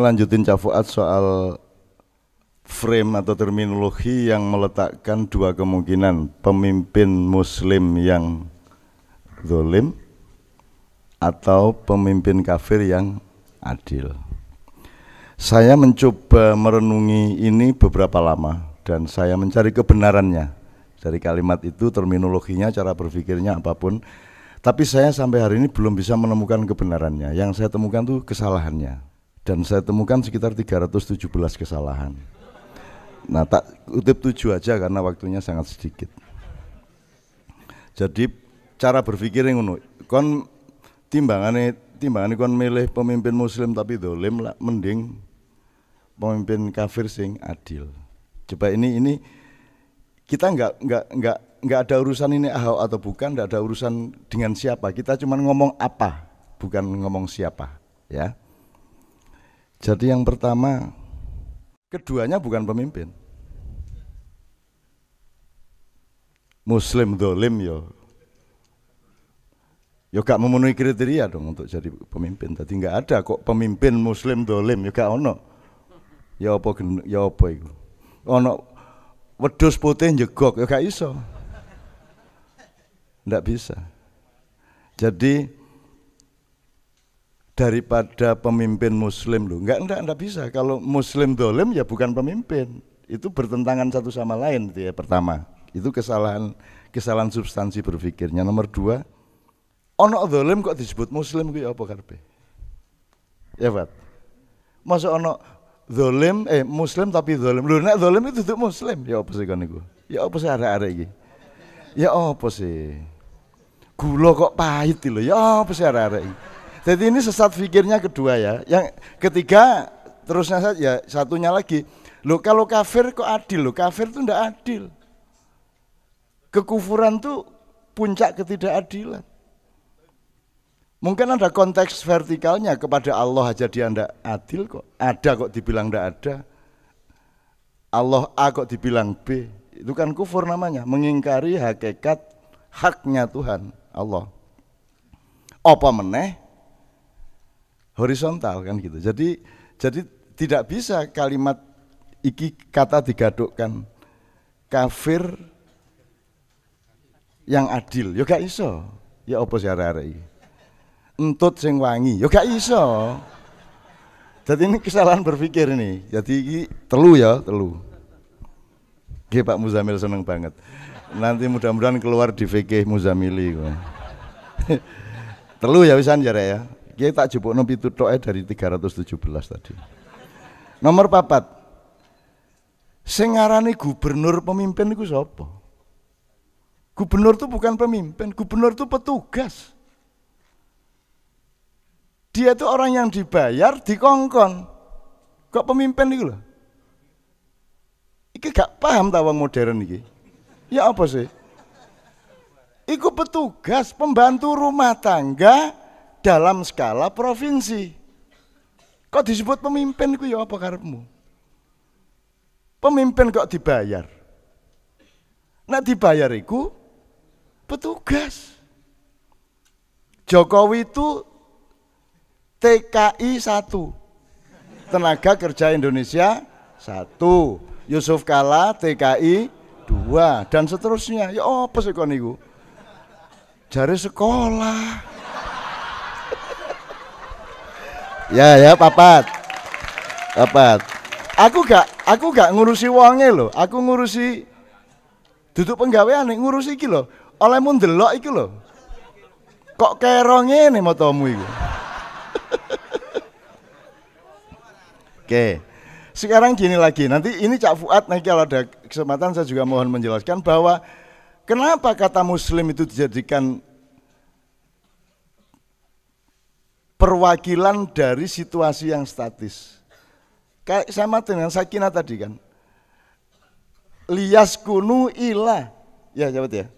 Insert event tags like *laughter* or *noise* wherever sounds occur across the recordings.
Lanjutin Cafuat soal frame atau terminologi yang meletakkan dua kemungkinan pemimpin muslim yang zolim atau pemimpin kafir yang adil. Saya mencoba merenungi ini beberapa lama dan saya mencari kebenarannya dari kalimat itu, terminologinya, cara berpikirnya apa pun. Tapi saya sampai hari ini belum bisa menemukan kebenarannya. Yang saya temukan itu kesalahannya. Dan saya temukan sekitar 317 kesalahan. Nah, tak kutip tujuh aja karena waktunya sangat sedikit. Jadi cara berpikir yang ngono, kon timbangannya timbangannya kon milih pemimpin muslim tapi dolim lah mending pemimpin kafir sing adil. Coba ini ini kita nggak nggak nggak nggak ada urusan ini Ahok atau bukan, nggak ada urusan dengan siapa. Kita cuma ngomong apa, bukan ngomong siapa, ya. Jadi yang pertama, keduanya bukan pemimpin. Muslim dolim yo. Yo gak memenuhi kriteria dong untuk jadi pemimpin. Tadi nggak ada kok pemimpin Muslim dolim, yo gak ono. Ya apa ya apa itu? Ono wedus putih jegok ya gak iso. Ndak bisa. Jadi daripada pemimpin muslim loh, enggak enggak enggak bisa. Kalau muslim dolim ya bukan pemimpin. Itu bertentangan satu sama lain itu ya pertama. Itu kesalahan kesalahan substansi berpikirnya. Nomor dua, ono dolim kok disebut muslim gue apa karpe? Ya Pak. Masa ono Zolim, eh muslim tapi zolim. Lho nek zolim itu tuh muslim. Ya apa sih kan? Ya apa sih arek-arek iki? Ya apa sih? Gula kok pahit lho. Ya apa sih arek-arek iki? Jadi ini sesat pikirnya kedua ya. Yang ketiga terusnya saja ya satunya lagi. Loh kalau kafir kok adil loh? Kafir itu ndak adil. Kekufuran tuh puncak ketidakadilan. Mungkin ada konteks vertikalnya kepada Allah aja dia ndak adil kok. Ada kok dibilang ndak ada. Allah A kok dibilang B. Itu kan kufur namanya, mengingkari hakikat haknya Tuhan Allah. Apa meneh? Horizontal kan gitu. Jadi jadi tidak bisa kalimat iki kata digadukkan kafir yang adil. Ya gak iso. Ya apa sih arek-arek entut sing wangi. Ya gak iso. Jadi ini kesalahan berpikir ini. Jadi ini telu ya telu. Oke Pak Muzamil seneng banget. Nanti mudah-mudahan keluar di VK Muzamili *laughs* telu ya wisan jare ya kita tak jupuk nompi tutoke dari 317 tadi nomor papat sing ngarani gubernur pemimpin itu siapa gubernur itu bukan pemimpin gubernur itu petugas dia itu orang yang dibayar, dikongkon. Kok pemimpin itu loh? Iki gak paham tawang modern iki. Ya apa sih? Iku petugas pembantu rumah tangga dalam skala provinsi. Kok disebut pemimpin itu ya apa karepmu? Pemimpin kok dibayar? Nak dibayar iku petugas. Jokowi itu TKI 1 Tenaga Kerja Indonesia 1 Yusuf Kala TKI 2 dan seterusnya ya apa sih kon niku jari sekolah ya ya papat. Papat. Aku gak aku gak ngurusi wonge loh aku ngurusi duduk penggawean ngurusi iki loh olehmu ndelok iki loh kok kerong ini motomu iki? *laughs* Oke. Sekarang gini lagi, nanti ini Cak Fuad nanti kalau ada kesempatan saya juga mohon menjelaskan bahwa kenapa kata muslim itu dijadikan perwakilan dari situasi yang statis. Kayak sama dengan Sakina tadi kan. Lias kunu ila. Ya, jawab ya.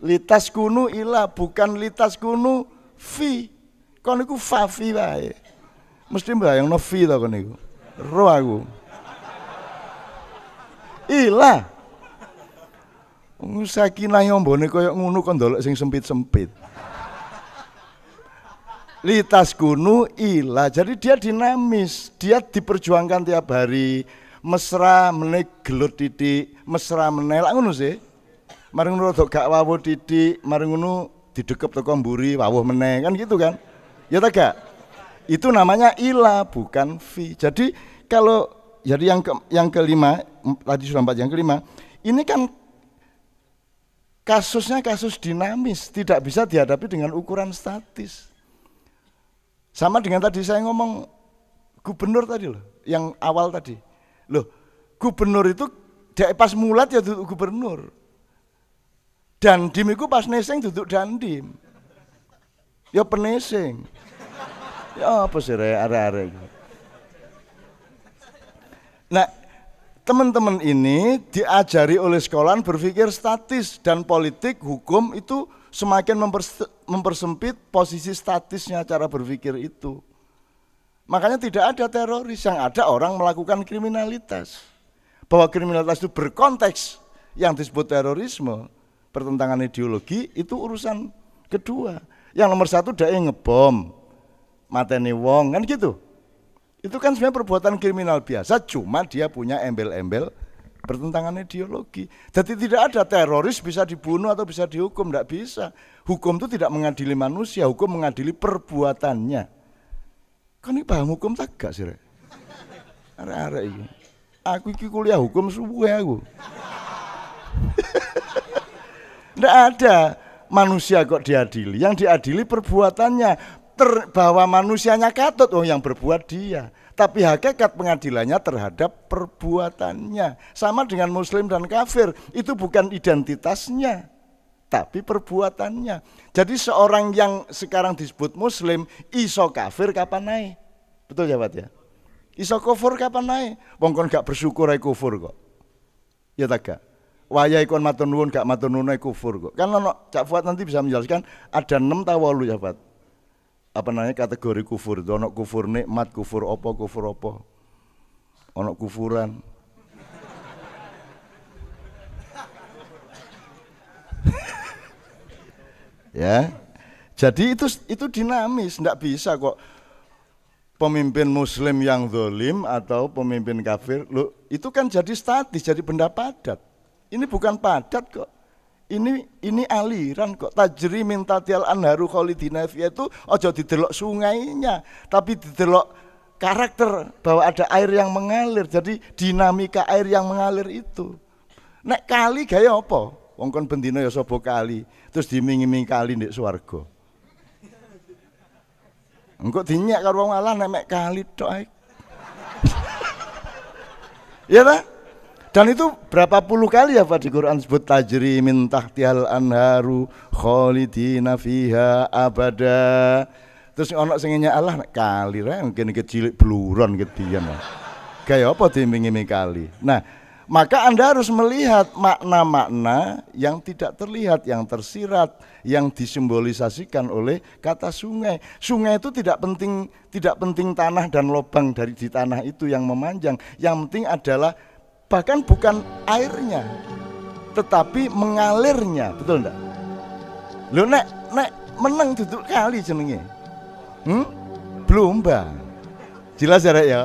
Litas kunu ila bukan litas kunu fi. Kon iku fafi wae. Mesti yang novi tau kan itu. Roh aku. Ilah. Sakinah yang mbone koyo ngono kon dolek sing sempit-sempit. Litas kunu ila. Jadi dia dinamis, dia diperjuangkan tiap hari. Mesra meneh gelut titik, mesra meneh lak ngono sih. Mari ngono rada gak wawuh titik, mari ngono didekep teko mburi wawuh meneh kan gitu kan. Ya tak gak? Itu namanya ila bukan fi. Jadi kalau jadi yang ke, yang kelima tadi sudah empat yang kelima ini kan kasusnya kasus dinamis tidak bisa dihadapi dengan ukuran statis sama dengan tadi saya ngomong gubernur tadi loh yang awal tadi. Loh gubernur itu pas mulat ya duduk gubernur. Dan dim itu pas neseng duduk dandim. Ya peneseng. Ya apa sih are-are Nah, teman-teman ini diajari oleh sekolah berpikir statis dan politik hukum itu semakin mempersempit posisi statisnya cara berpikir itu. Makanya tidak ada teroris, yang ada orang melakukan kriminalitas. Bahwa kriminalitas itu berkonteks yang disebut terorisme, pertentangan ideologi, itu urusan kedua. Yang nomor satu dia ngebom, mateni wong, kan gitu. Itu kan sebenarnya perbuatan kriminal biasa, cuma dia punya embel-embel bertentangan ideologi. Jadi tidak ada teroris bisa dibunuh atau bisa dihukum, tidak bisa. Hukum itu tidak mengadili manusia, hukum mengadili perbuatannya. Kan ini paham hukum tak gak sih? Arek-arek ini. Aku iki kuliah hukum subuh aku. *laughs* Tidak ada manusia kok diadili. Yang diadili perbuatannya ter, bahwa manusianya katut oh yang berbuat dia. Tapi hakikat pengadilannya terhadap perbuatannya. Sama dengan muslim dan kafir. Itu bukan identitasnya tapi perbuatannya. Jadi seorang yang sekarang disebut muslim iso kafir kapan naik? Betul ya Pak ya? Iso kufur kapan naik? Wong kon gak bersyukur ay kufur kok. Ya tak gak? Waya ikon matur nuwun gak matur nuwun kufur kok. Kan ono Cak Fuad nanti bisa menjelaskan ada enam tawalu ya Pak apa namanya kategori kufur ono kufur nikmat kufur opo kufur opo ono kufuran. *laughs* Ya. Jadi itu itu dinamis tidak bisa kok pemimpin muslim yang zolim atau pemimpin kafir. Lo itu kan jadi statis jadi benda padat. Ini bukan padat kok ini ini aliran kok. Tajri minta tial anharu khalidina itu ojo didelok sungainya tapi didelok karakter bahwa ada air yang mengalir. Jadi dinamika air yang mengalir itu. Nek kali gaya apa? Wong kon ya sapa kali terus dimingi-mingi kali ndek swarga. Engko dinyak karo wong Allah nek kali tok *laughs* ya ta dan itu berapa puluh kali ya Pak di Quran sebut tajri min tahtihal anharu khalidina fiha abada. Terus ono sing Allah kali ra mungkin kecil bluron ketian. Kayak apa diiming kali. Nah, maka Anda harus melihat makna-makna yang tidak terlihat, yang tersirat, yang disimbolisasikan oleh kata sungai. Sungai itu tidak penting tidak penting tanah dan lubang dari di tanah itu yang memanjang. Yang penting adalah bahkan bukan airnya tetapi mengalirnya. Betul enggak lo nek nek menang duduk kali jenenge. Hmm? belum bang jelas ya ya